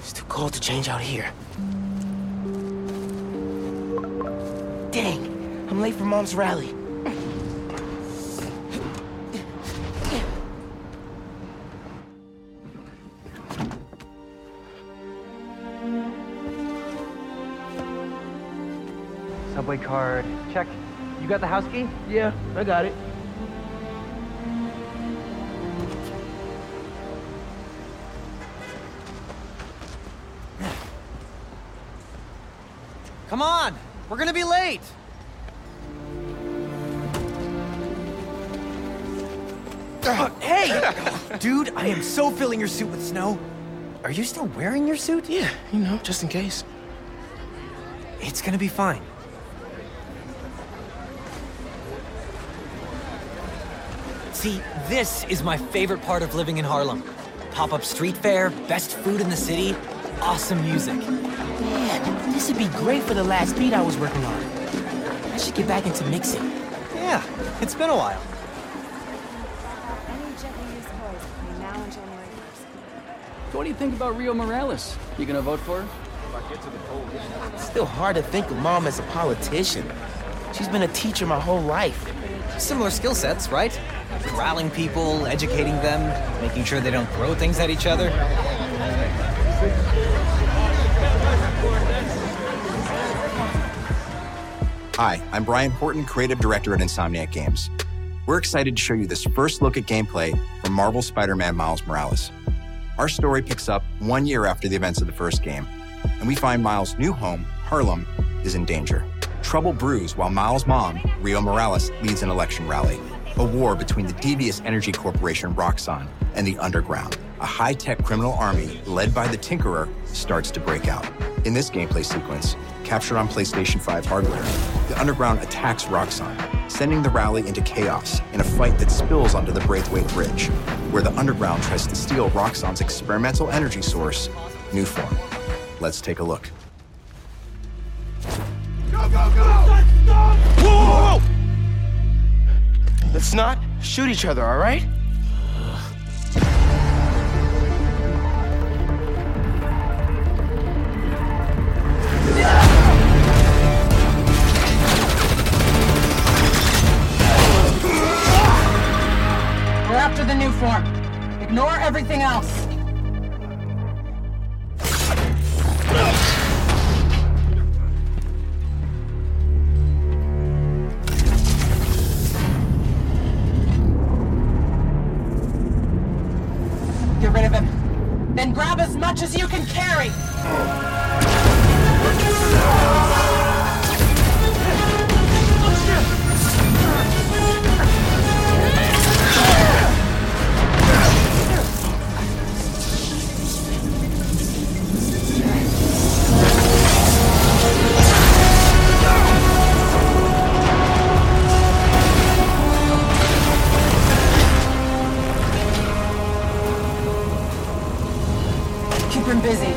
It's too cold to change out here. Dang, I'm late for Mom's rally. Subway card. Check. You got the house key? Yeah, I got it. Come on! We're gonna be late! Uh, hey! Dude, I am so filling your suit with snow. Are you still wearing your suit? Yeah, you know, just in case. It's gonna be fine. See, this is my favorite part of living in Harlem. Pop-up street fair, best food in the city, awesome music. Man, this would be great for the last beat I was working on. I should get back into mixing. Yeah, it's been a while. Any gently used toys between now and January 1st. So what do you think about Rio Morales? You gonna vote for her? It's still hard to think of Mom as a politician. She's been a teacher my whole life. Similar skill sets, right? Corralling people, educating them, making sure they don't throw things at each other. Hi, I'm Brian Horton, creative director at Insomniac Games. We're excited to show you this first look at gameplay from Marvel Spider Man Miles Morales. Our story picks up one year after the events of the first game, and we find Miles' new home, Harlem, is in danger. Trouble brews while Miles' mom, Rio Morales, leads an election rally. A war between the devious energy corporation Roxxon and the Underground, a high tech criminal army led by the Tinkerer, starts to break out. In this gameplay sequence, captured on PlayStation 5 hardware, the Underground attacks Roxxon, sending the rally into chaos in a fight that spills onto the Braithwaite Bridge, where the Underground tries to steal Roxxon's experimental energy source, Nuform. Let's take a look. Whoa, whoa, whoa! Let's not shoot each other, all right? Everything else. Get rid of him. Then grab as much as you can carry. Keep him busy.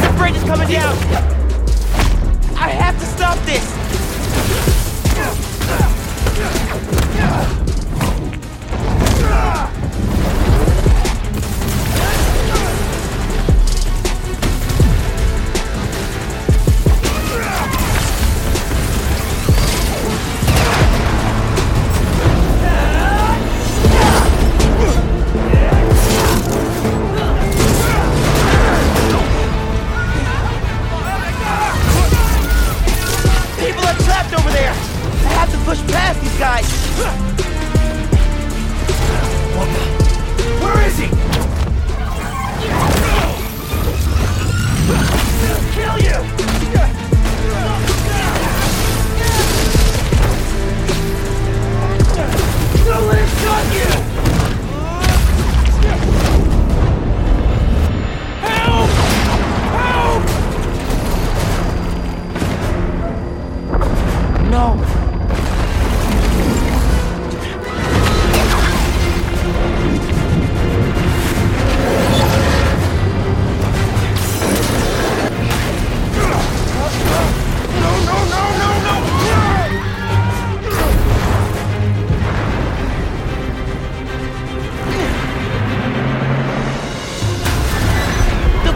That bridge is coming down! I have to stop this! Push past these guys! Where is he?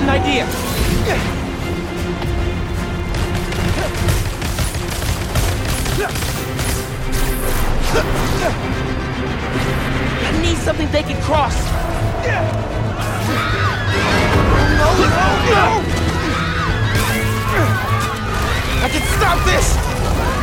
got an idea. I need something they can cross. No, no, no! I can stop this!